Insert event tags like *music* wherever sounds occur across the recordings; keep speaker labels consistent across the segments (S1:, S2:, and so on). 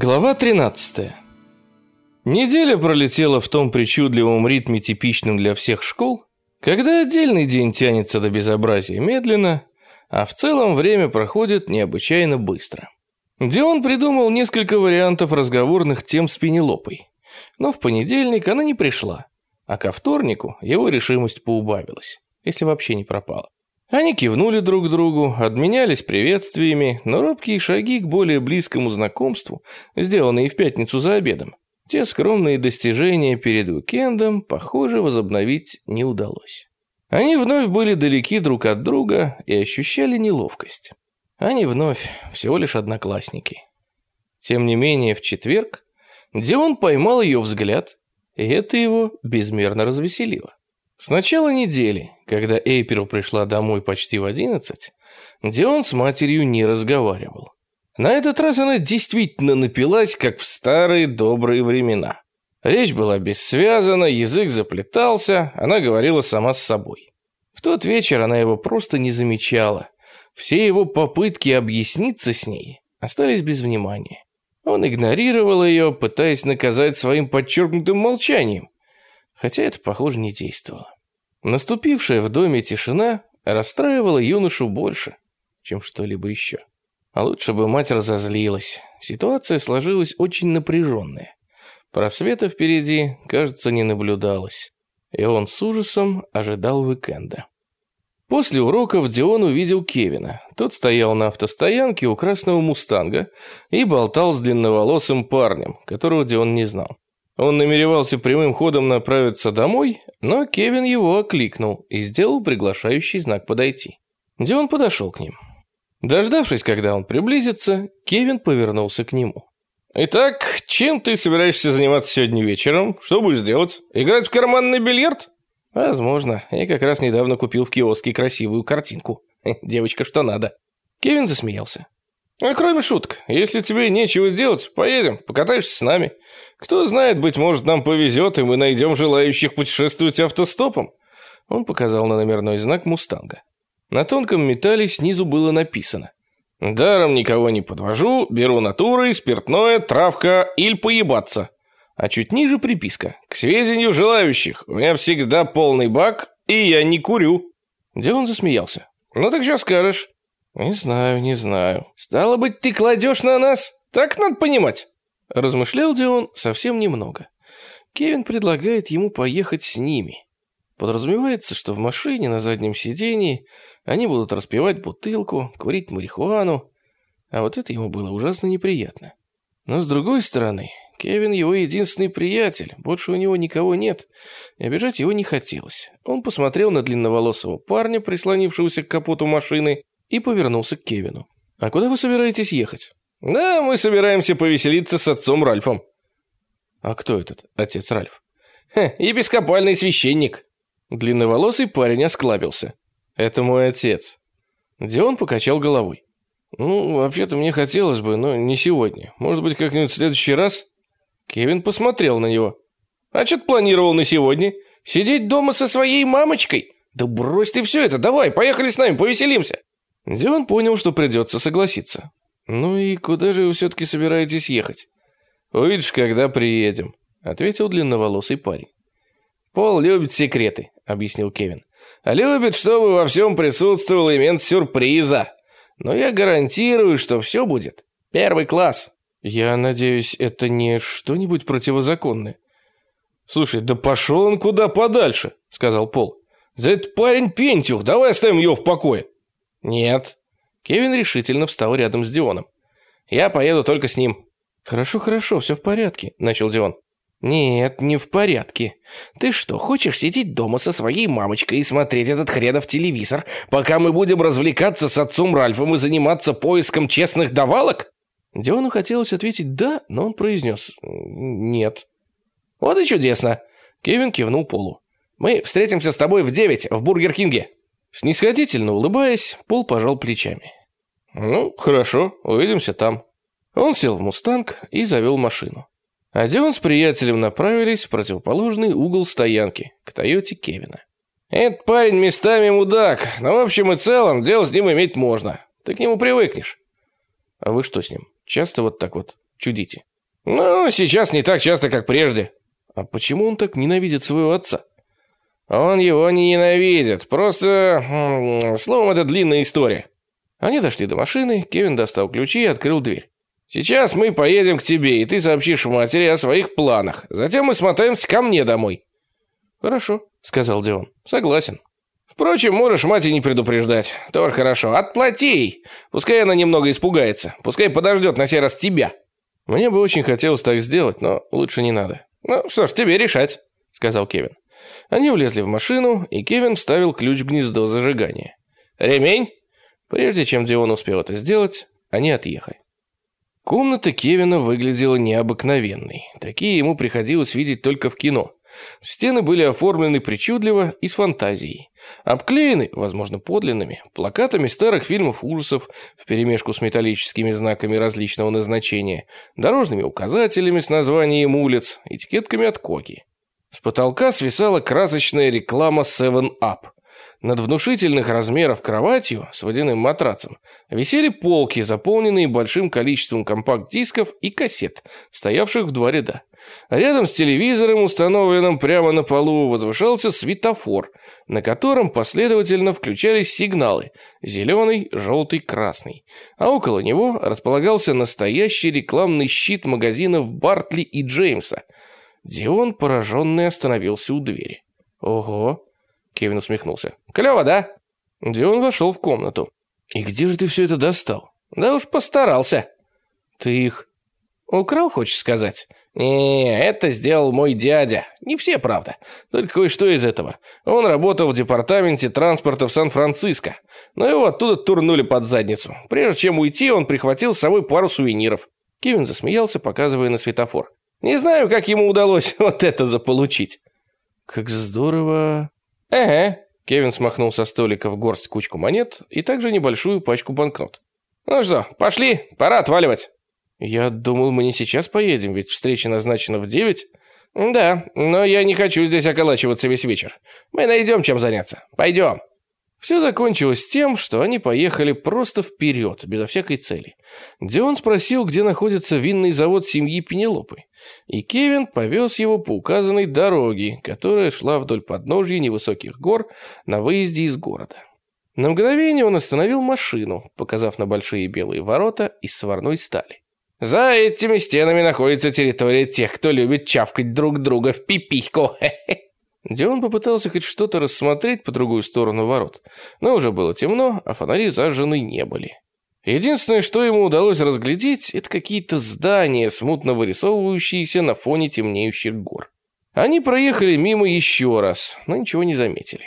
S1: Глава 13. Неделя пролетела в том причудливом ритме, типичном для всех школ, когда отдельный день тянется до безобразия медленно, а в целом время проходит необычайно быстро. Дион придумал несколько вариантов разговорных тем с Пенелопой, но в понедельник она не пришла, а ко вторнику его решимость поубавилась, если вообще не пропала. Они кивнули друг другу, обменялись приветствиями, но робкие шаги к более близкому знакомству, сделанные в пятницу за обедом, те скромные достижения перед уикендом, похоже, возобновить не удалось. Они вновь были далеки друг от друга и ощущали неловкость. Они вновь всего лишь одноклассники. Тем не менее, в четверг Дион поймал ее взгляд, и это его безмерно развеселило. С начала недели, когда Эйперл пришла домой почти в одиннадцать, Дион с матерью не разговаривал. На этот раз она действительно напилась, как в старые добрые времена. Речь была бессвязана, язык заплетался, она говорила сама с собой. В тот вечер она его просто не замечала. Все его попытки объясниться с ней остались без внимания. Он игнорировал ее, пытаясь наказать своим подчеркнутым молчанием хотя это, похоже, не действовало. Наступившая в доме тишина расстраивала юношу больше, чем что-либо еще. А лучше бы мать разозлилась. Ситуация сложилась очень напряженная. Просвета впереди, кажется, не наблюдалось. И он с ужасом ожидал уикенда. После уроков Дион увидел Кевина. Тот стоял на автостоянке у красного мустанга и болтал с длинноволосым парнем, которого Дион не знал. Он намеревался прямым ходом направиться домой, но Кевин его окликнул и сделал приглашающий знак подойти. Дион подошел к ним. Дождавшись, когда он приблизится, Кевин повернулся к нему. «Итак, чем ты собираешься заниматься сегодня вечером? Что будешь делать? Играть в карманный бильярд?» «Возможно. Я как раз недавно купил в киоске красивую картинку. *laughs* Девочка, что надо». Кевин засмеялся. А кроме шуток, если тебе нечего делать, поедем, покатаешься с нами. Кто знает, быть может, нам повезет, и мы найдем желающих путешествовать автостопом». Он показал на номерной знак «Мустанга». На тонком металле снизу было написано «Даром никого не подвожу, беру натурой, спиртное, травка, иль поебаться». А чуть ниже приписка «К сведению желающих, у меня всегда полный бак, и я не курю». Где засмеялся? «Ну так что скажешь?» «Не знаю, не знаю. Стало быть, ты кладешь на нас? Так надо понимать». Размышлял Дион совсем немного. Кевин предлагает ему поехать с ними. Подразумевается, что в машине на заднем сидении они будут распивать бутылку, курить марихуану. А вот это ему было ужасно неприятно. Но с другой стороны, Кевин его единственный приятель, больше у него никого нет, и обижать его не хотелось. Он посмотрел на длинноволосого парня, прислонившегося к капоту машины, и повернулся к Кевину. «А куда вы собираетесь ехать?» «Да, мы собираемся повеселиться с отцом Ральфом». «А кто этот отец Ральф?» Хе, «Епископальный священник». Длинноволосый парень осклабился. «Это мой отец». Дион покачал головой. «Ну, вообще-то мне хотелось бы, но не сегодня. Может быть, как-нибудь в следующий раз?» Кевин посмотрел на него. «А что ты планировал на сегодня? Сидеть дома со своей мамочкой? Да брось ты все это, давай, поехали с нами, повеселимся!» Дион понял, что придется согласиться. «Ну и куда же вы все-таки собираетесь ехать?» «Увидишь, когда приедем», — ответил длинноволосый парень. «Пол любит секреты», — объяснил Кевин. «А любит, чтобы во всем присутствовал элемент сюрприза. Но я гарантирую, что все будет первый класс». «Я надеюсь, это не что-нибудь противозаконное?» «Слушай, да пошел он куда подальше», — сказал Пол. «Да это парень Пентюх, давай оставим его в покое». «Нет». Кевин решительно встал рядом с Дионом. «Я поеду только с ним». «Хорошо, хорошо, все в порядке», — начал Дион. «Нет, не в порядке. Ты что, хочешь сидеть дома со своей мамочкой и смотреть этот хренов телевизор, пока мы будем развлекаться с отцом Ральфом и заниматься поиском честных давалок?» Диону хотелось ответить «да», но он произнес «нет». «Вот и чудесно!» Кевин кивнул Полу. «Мы встретимся с тобой в девять в Бургер Кинге». Снисходительно улыбаясь, Пол пожал плечами. «Ну, хорошо, увидимся там». Он сел в «Мустанг» и завел машину. А Дион с приятелем направились в противоположный угол стоянки, к «Тойоте» Кевина. «Этот парень местами мудак, но в общем и целом дело с ним иметь можно. Ты к нему привыкнешь». «А вы что с ним? Часто вот так вот чудите?»
S2: «Ну, сейчас не так часто, как прежде».
S1: «А почему он так ненавидит своего отца?»
S2: «Он его не ненавидит, просто... Словом, это длинная история».
S1: Они дошли до машины, Кевин достал ключи и открыл дверь.
S2: «Сейчас мы поедем к тебе, и ты сообщишь матери о своих планах. Затем мы смотаемся ко мне домой».
S1: «Хорошо», — сказал Дион.
S2: «Согласен». Впрочем, можешь мать и не предупреждать. Тоже хорошо. Отплати ей. Пускай она немного испугается. Пускай подождет на сей раз тебя.
S1: Мне бы очень хотелось так сделать, но лучше не надо.
S2: Ну что ж, тебе решать, сказал Кевин.
S1: Они влезли в машину, и Кевин вставил ключ в гнездо зажигания.
S2: Ремень?
S1: Прежде чем Дион успел это сделать, они отъехали. Комната Кевина выглядела необыкновенной. Такие ему приходилось видеть только в кино. Стены были оформлены причудливо и с фантазией. Обклеены, возможно, подлинными, плакатами старых фильмов ужасов вперемешку с металлическими знаками различного назначения, дорожными указателями с названием улиц, этикетками от коки. С потолка свисала красочная реклама 7-Up. Над внушительных размеров кроватью с водяным матрацем висели полки, заполненные большим количеством компакт-дисков и кассет, стоявших в два ряда. Рядом с телевизором, установленным прямо на полу, возвышался светофор, на котором последовательно включались сигналы – зеленый, желтый, красный. А около него располагался настоящий рекламный щит магазинов Бартли и Джеймса. Дион, пораженный, остановился у двери. «Ого!» Кевин усмехнулся. «Клево, да?» Дион вошел в комнату. «И где же ты все это достал?»
S2: «Да уж постарался».
S1: «Ты их...»
S2: «Украл, хочешь сказать?» «Не, это сделал мой дядя. Не все, правда. Только кое-что из этого. Он работал в департаменте транспорта в Сан-Франциско. Но его оттуда турнули под задницу. Прежде чем уйти, он прихватил с собой пару сувениров».
S1: Кевин засмеялся, показывая на светофор.
S2: «Не знаю, как ему удалось *laughs* вот это заполучить».
S1: «Как здорово...»
S2: «Ага».
S1: Кевин смахнул со столика в горсть кучку монет и также небольшую пачку банкнот.
S2: «Ну что, пошли, пора отваливать».
S1: «Я думал, мы не сейчас поедем, ведь встреча назначена в девять».
S2: «Да, но я не хочу здесь околачиваться весь вечер. Мы найдем чем заняться. Пойдем».
S1: Все закончилось тем, что они поехали просто вперед, безо всякой цели. Дион спросил, где находится винный завод семьи Пенелопы, и Кевин повез его по указанной дороге, которая шла вдоль подножья невысоких гор на выезде из города. На мгновение он остановил машину, показав на большие белые ворота из сварной стали.
S2: «За этими стенами находится территория тех, кто любит чавкать друг друга в пипиську. *laughs*
S1: Дион попытался хоть что-то рассмотреть по другую сторону ворот, но уже было темно, а фонари зажжены не были. Единственное, что ему удалось разглядеть, это какие-то здания, смутно вырисовывающиеся на фоне темнеющих гор. Они проехали мимо еще раз, но ничего не заметили.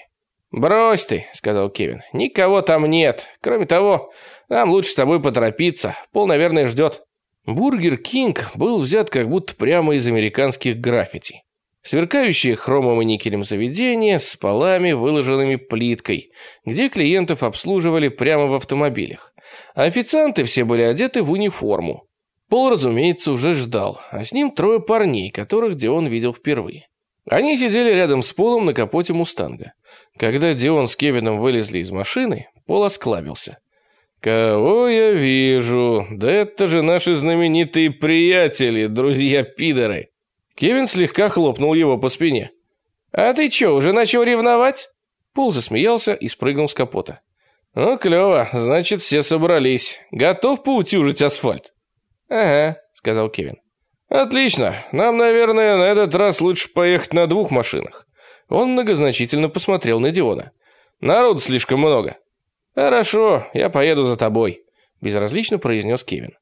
S2: «Брось ты», — сказал Кевин, — «никого там нет. Кроме того, нам лучше с тобой поторопиться. Пол, наверное, ждет».
S1: Бургер Кинг был взят как будто прямо из американских граффити. Сверкающее хромом и никелем заведение с полами, выложенными плиткой, где клиентов обслуживали прямо в автомобилях. А официанты все были одеты в униформу. Пол, разумеется, уже ждал, а с ним трое парней, которых Дион видел впервые. Они сидели рядом с Полом на капоте «Мустанга». Когда Дион с Кевином вылезли из машины, Пол осклабился. «Кого я вижу? Да это же наши знаменитые приятели, друзья-пидоры!» Кевин слегка хлопнул его по спине.
S2: «А ты чё, уже начал ревновать?»
S1: Пол засмеялся и спрыгнул с капота.
S2: «Ну, клёво, значит, все собрались. Готов поутюжить асфальт?»
S1: «Ага», — сказал Кевин.
S2: «Отлично. Нам, наверное, на этот раз лучше поехать на двух машинах».
S1: Он многозначительно посмотрел на Диона.
S2: «Народу слишком много».
S1: «Хорошо, я поеду за тобой», — безразлично произнес Кевин.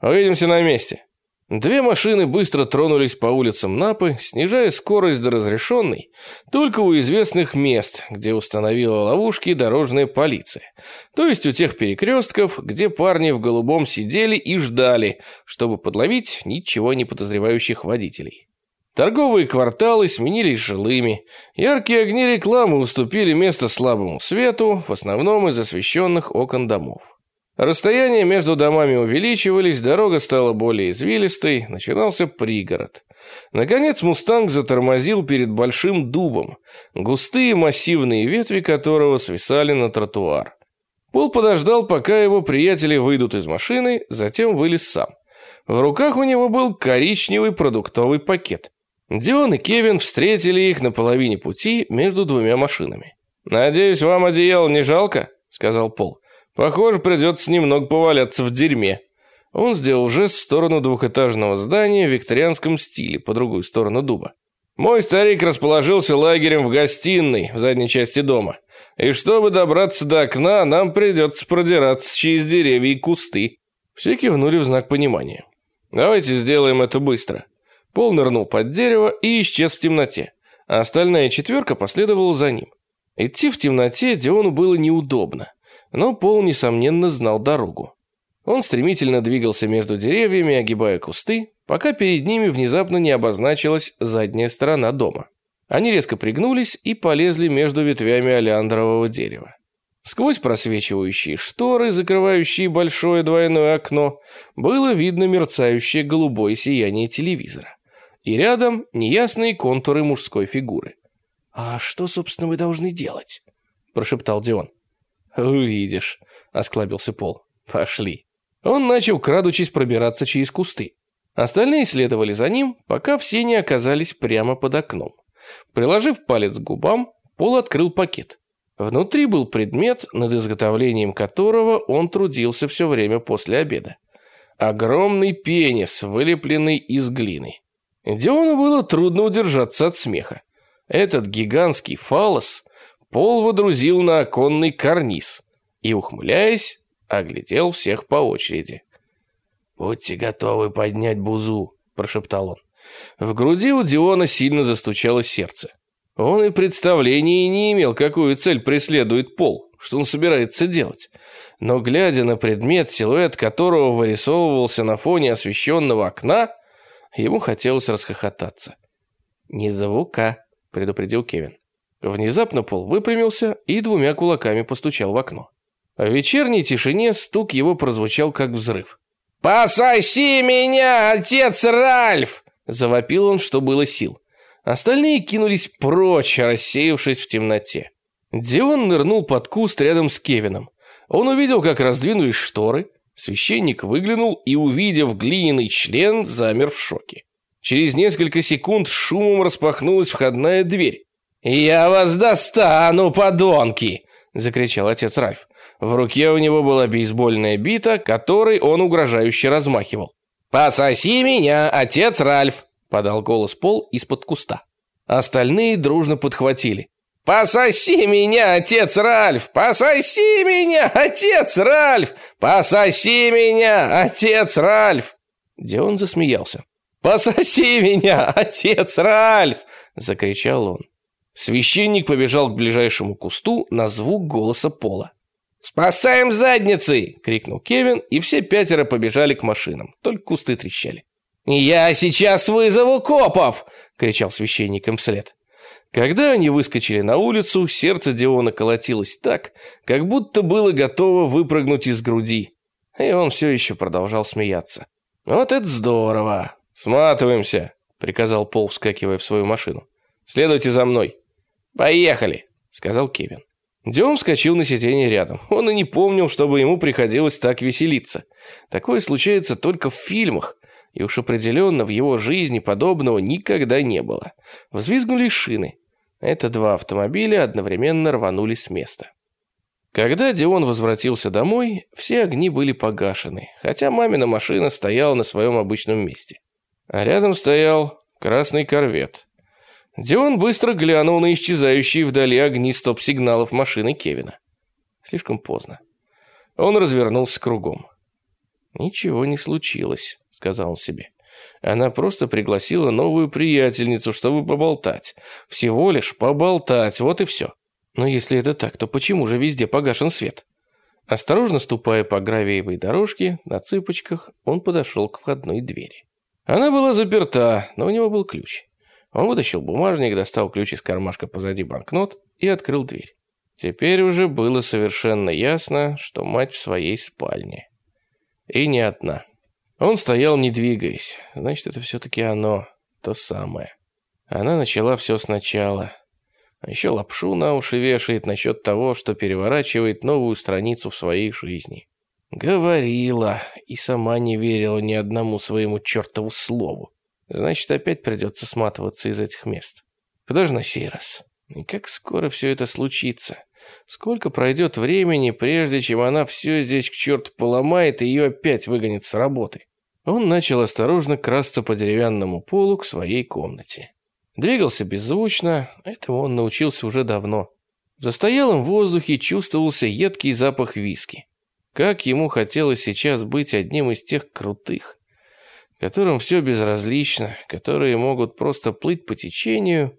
S2: «Увидимся на месте».
S1: Две машины быстро тронулись по улицам Напы, снижая скорость до разрешенной только у известных мест, где установила ловушки дорожная полиция. То есть у тех перекрестков, где парни в голубом сидели и ждали, чтобы подловить ничего не подозревающих водителей. Торговые кварталы сменились жилыми. Яркие огни рекламы уступили место слабому свету, в основном из освещенных окон домов. Расстояния между домами увеличивались, дорога стала более извилистой, начинался пригород. Наконец «Мустанг» затормозил перед большим дубом, густые массивные ветви которого свисали на тротуар. Пол подождал, пока его приятели выйдут из машины, затем вылез сам.
S2: В руках у него был коричневый продуктовый пакет. Дион и Кевин встретили их на половине пути между двумя машинами. «Надеюсь, вам одеяло не жалко?» — сказал Пол. «Похоже, придется немного поваляться в дерьме». Он сделал жест в сторону двухэтажного здания в викторианском стиле, по другую сторону дуба. Мой старик расположился лагерем в гостиной в задней части дома. И чтобы добраться до окна, нам придется продираться через деревья и кусты. Все кивнули в знак понимания. Давайте сделаем это быстро. Пол нырнул под дерево и исчез в темноте, а остальная четверка последовала за ним. Идти в темноте Диону было неудобно, но Пол, несомненно, знал дорогу. Он стремительно двигался между деревьями, огибая кусты, пока перед ними внезапно не обозначилась задняя сторона дома. Они резко пригнулись и полезли между ветвями олеандрового дерева. Сквозь просвечивающие шторы, закрывающие большое двойное окно, было видно мерцающее голубое сияние телевизора. И рядом неясные контуры мужской фигуры. «А что, собственно, вы должны делать?» – прошептал Дион. «Увидишь», – осклабился Пол. «Пошли». Он начал, крадучись, пробираться через кусты. Остальные следовали за ним, пока все не оказались прямо под окном. Приложив палец к губам, Пол открыл пакет. Внутри был предмет, над изготовлением которого он трудился все время после обеда. Огромный пенис, вылепленный из глины. Диону было трудно удержаться от смеха. Этот гигантский фалос Пол водрузил на оконный карниз и, ухмыляясь, оглядел всех по очереди. «Будьте готовы поднять бузу», – прошептал он. В груди у Диона сильно застучало сердце. Он и представления не имел, какую цель преследует Пол, что он собирается делать. Но глядя на предмет, силуэт которого вырисовывался на фоне освещенного окна, ему хотелось расхохотаться. «Не звука», — предупредил Кевин. Внезапно Пол выпрямился и двумя кулаками постучал в окно. В вечерней тишине стук его прозвучал как взрыв. «Пососи меня, отец Ральф!» Завопил он, что было сил. Остальные кинулись прочь, рассеявшись в темноте. Дион нырнул под куст рядом с Кевином. Он увидел, как раздвинулись шторы. Священник выглянул и, увидев глиняный член, замер в шоке. Через несколько секунд шумом распахнулась входная дверь. «Я вас достану, подонки!» – закричал отец Ральф. В руке у него была бейсбольная бита, которой он угрожающе размахивал. «Пососи меня, отец Ральф!» — подал голос Пол из-под куста. Остальные дружно подхватили. «Пососи меня, отец Ральф! Пососи меня, отец Ральф! Пососи меня, отец Ральф!» Дион засмеялся. «Пососи меня, отец Ральф!» — закричал он. Священник побежал к ближайшему кусту на звук голоса Пола. «Спасаем задницы!» — крикнул Кевин, и все пятеро побежали к машинам, только кусты трещали. «Я сейчас вызову копов!» — кричал священник им вслед. Когда они выскочили на улицу, сердце Диона колотилось так, как будто было готово выпрыгнуть из груди. И он все еще продолжал смеяться. «Вот это здорово!» «Сматываемся!» — приказал Пол, вскакивая в свою машину. «Следуйте за мной!» «Поехали!» — сказал Кевин. Дион вскочил на сиденье рядом. Он и не помнил, чтобы ему приходилось так веселиться. Такое случается только в фильмах, и уж определенно в его жизни подобного никогда не было. Взвизгнули шины. Это два автомобиля одновременно рванули с места. Когда Дион возвратился домой, все огни были погашены, хотя мамина машина стояла на своем обычном месте. А рядом стоял красный корвет. Дион быстро глянул на исчезающие вдали огни стоп-сигналов машины Кевина. Слишком поздно. Он развернулся кругом. «Ничего не случилось», — сказал он себе. «Она просто пригласила новую приятельницу, чтобы поболтать. Всего лишь поболтать, вот и все. Но если это так, то почему же везде погашен свет?» Осторожно ступая по гравиевой дорожке, на цыпочках, он подошел к входной двери. Она была заперта, но у него был ключ. Он вытащил бумажник, достал ключ из кармашка позади банкнот и открыл дверь. Теперь уже было совершенно ясно, что мать в своей спальне. И не одна. Он стоял, не двигаясь. Значит, это все-таки оно, то самое. Она начала все сначала. Еще лапшу на уши вешает насчет того, что переворачивает новую страницу в своей жизни. Говорила, и сама не верила ни одному своему чертову слову. Значит, опять придется сматываться из этих мест. Куда же на сей раз? И как скоро все это случится? Сколько пройдет времени, прежде чем она все здесь к черту поломает и ее опять выгонит с работы? Он начал осторожно красться по деревянному полу к своей комнате. Двигался беззвучно, этому он научился уже давно. В застоялом воздухе чувствовался едкий запах виски. Как ему хотелось сейчас быть одним из тех крутых, которым все безразлично, которые могут просто плыть по течению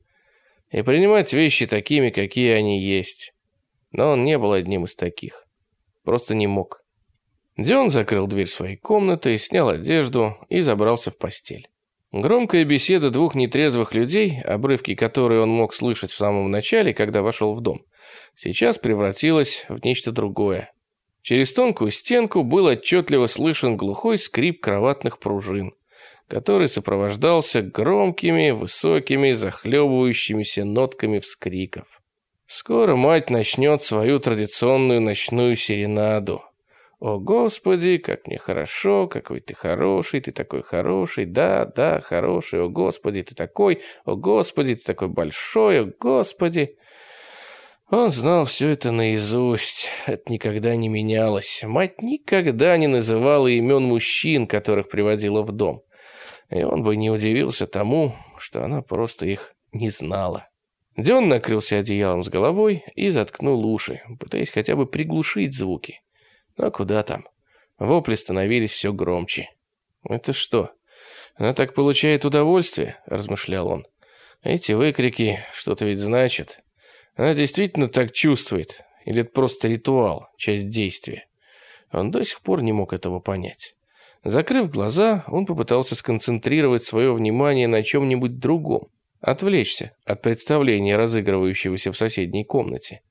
S2: и принимать вещи такими, какие они есть. Но он не был одним из таких. Просто не мог. Дион закрыл дверь своей комнаты, снял одежду и забрался в постель. Громкая беседа двух нетрезвых людей, обрывки которой он мог слышать в самом начале, когда вошел в дом, сейчас превратилась в нечто другое. Через тонкую стенку был отчетливо слышен глухой скрип кроватных пружин, который сопровождался громкими, высокими, захлебывающимися нотками вскриков. Скоро мать начнет свою традиционную ночную серенаду. «О, Господи, как мне хорошо, какой ты хороший, ты такой хороший, да, да, хороший, о, Господи, ты такой, о, Господи, ты такой большой, о, Господи». Он знал все это наизусть, это никогда не менялось. Мать никогда не называла имен мужчин, которых приводила в дом. И он бы не удивился тому, что она просто их не знала. Дион накрылся одеялом с головой и заткнул уши, пытаясь хотя бы приглушить звуки. Но куда там? Вопли становились все громче. «Это что? Она так получает удовольствие?» – размышлял он. «Эти выкрики что-то ведь значат. Она действительно так чувствует? Или это просто ритуал, часть действия?» Он до сих пор не мог этого понять. Закрыв глаза, он попытался сконцентрировать свое внимание на чем-нибудь другом, отвлечься от представления, разыгрывающегося в соседней комнате.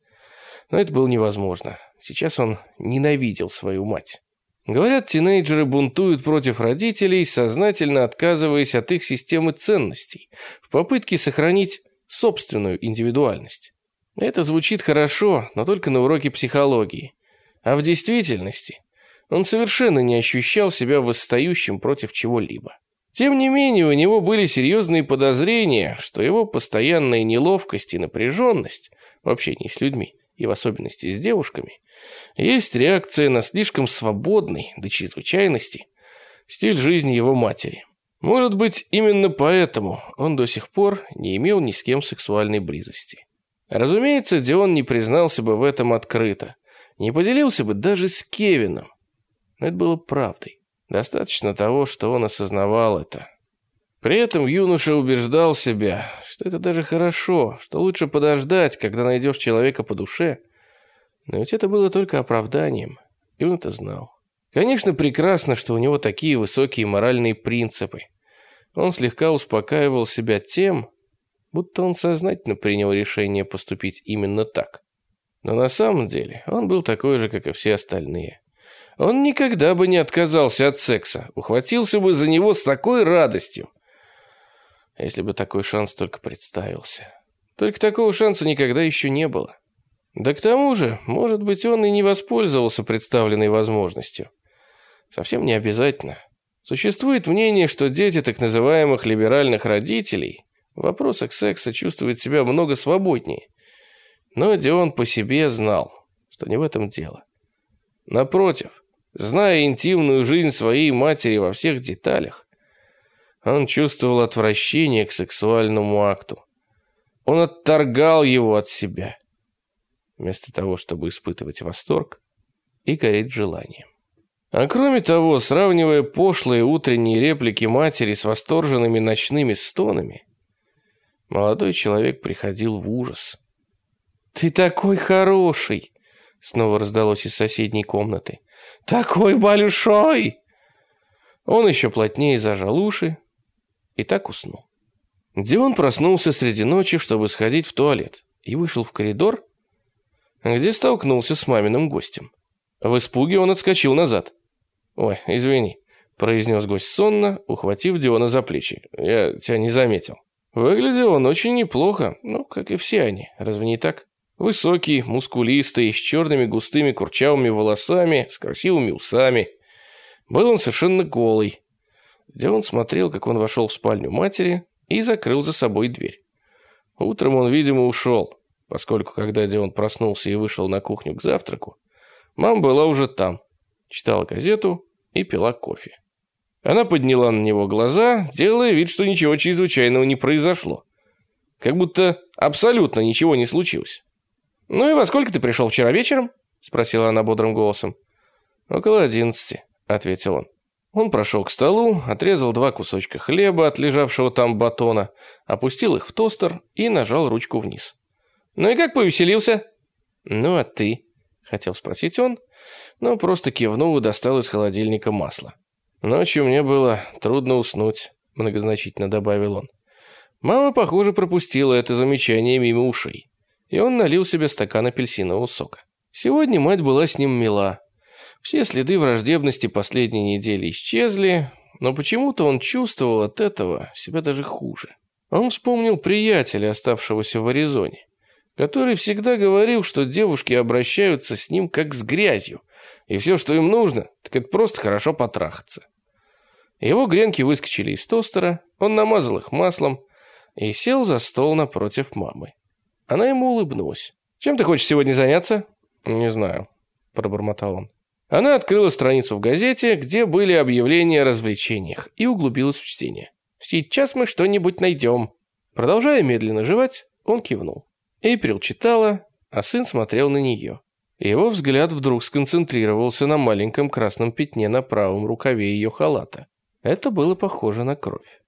S2: Но это было невозможно. Сейчас он ненавидел свою мать. Говорят, тинейджеры бунтуют против родителей, сознательно отказываясь от их системы ценностей, в попытке сохранить собственную индивидуальность. Это звучит хорошо, но только на уроке психологии. А в действительности он совершенно не ощущал себя восстающим против чего-либо. Тем не менее, у него были серьезные подозрения, что его постоянная неловкость и напряженность в общении с людьми и в особенности с девушками, есть реакция на слишком свободный, до чрезвычайности, стиль жизни его матери. Может быть, именно поэтому он до сих пор не имел ни с кем сексуальной близости. Разумеется, Дион не признался бы в этом открыто, не поделился бы даже с Кевином. Но это было правдой. Достаточно того, что он осознавал это. При этом юноша убеждал себя, что это даже хорошо, что лучше подождать, когда найдешь человека по душе. Но ведь это было только оправданием, и он это знал. Конечно, прекрасно, что у него такие высокие моральные принципы. Он слегка успокаивал себя тем, будто он сознательно принял решение поступить именно так. Но на самом деле он был такой же, как и все остальные. Он никогда бы не отказался от секса, ухватился бы за него с такой радостью, если бы такой шанс только представился. Только такого шанса никогда еще не было. Да к тому же, может быть, он и не воспользовался представленной возможностью. Совсем не обязательно. Существует мнение, что дети так называемых либеральных родителей в вопросах секса чувствуют себя много свободнее. Но Дион по себе знал, что не в этом дело. Напротив, зная интимную жизнь своей матери во всех деталях, он чувствовал отвращение к сексуальному акту. Он отторгал его от себя, вместо того, чтобы испытывать восторг и гореть желанием. А кроме того, сравнивая пошлые утренние реплики матери с восторженными ночными стонами, молодой человек приходил в ужас. «Ты такой хороший!» — снова раздалось из соседней комнаты. «Такой большой!» Он еще плотнее зажал уши, и так уснул. Дион проснулся среди ночи, чтобы сходить в туалет, и вышел в коридор, где столкнулся с маминым гостем. В испуге он отскочил назад. «Ой, извини», — произнес гость сонно, ухватив Диона за плечи. «Я тебя не заметил». Выглядел он очень неплохо, ну, как и все они, разве не так? Высокий, мускулистый, с черными густыми курчавыми волосами, с красивыми усами. Был он совершенно голый. Где он смотрел, как он вошел в спальню матери и закрыл за собой дверь. Утром он, видимо, ушел, поскольку когда Дион проснулся и вышел на кухню к завтраку, мама была уже там, читала газету и пила кофе. Она подняла на него глаза, делая вид, что ничего чрезвычайного не произошло. Как будто абсолютно ничего не случилось. «Ну и во сколько ты пришел вчера вечером?» — спросила она бодрым голосом. «Около одиннадцати», — ответил он. Он прошел к столу, отрезал два кусочка хлеба от лежавшего там батона, опустил их в тостер и нажал ручку вниз. «Ну и как повеселился?» «Ну а ты?» — хотел спросить он, но просто кивнул и достал из холодильника масло. «Ночью мне было трудно уснуть», — многозначительно добавил он. Мама, похоже, пропустила это замечание мимо ушей и он налил себе стакан апельсинового сока. Сегодня мать была с ним мила. Все следы враждебности последней недели исчезли, но почему-то он чувствовал от этого себя даже хуже. Он вспомнил приятеля, оставшегося в Аризоне, который всегда говорил, что девушки обращаются с ним как с грязью, и все, что им нужно, так это просто хорошо потрахаться. Его гренки выскочили из тостера, он намазал их маслом и сел за стол напротив мамы. Она ему улыбнулась. «Чем ты хочешь сегодня заняться?» «Не знаю», – пробормотал он. Она открыла страницу в газете, где были объявления о развлечениях, и углубилась в чтение. «Сейчас мы что-нибудь найдем». Продолжая медленно жевать, он кивнул. Эйприл читала, а сын смотрел на нее. Его взгляд вдруг сконцентрировался на маленьком красном пятне на правом рукаве ее халата. Это было похоже на кровь.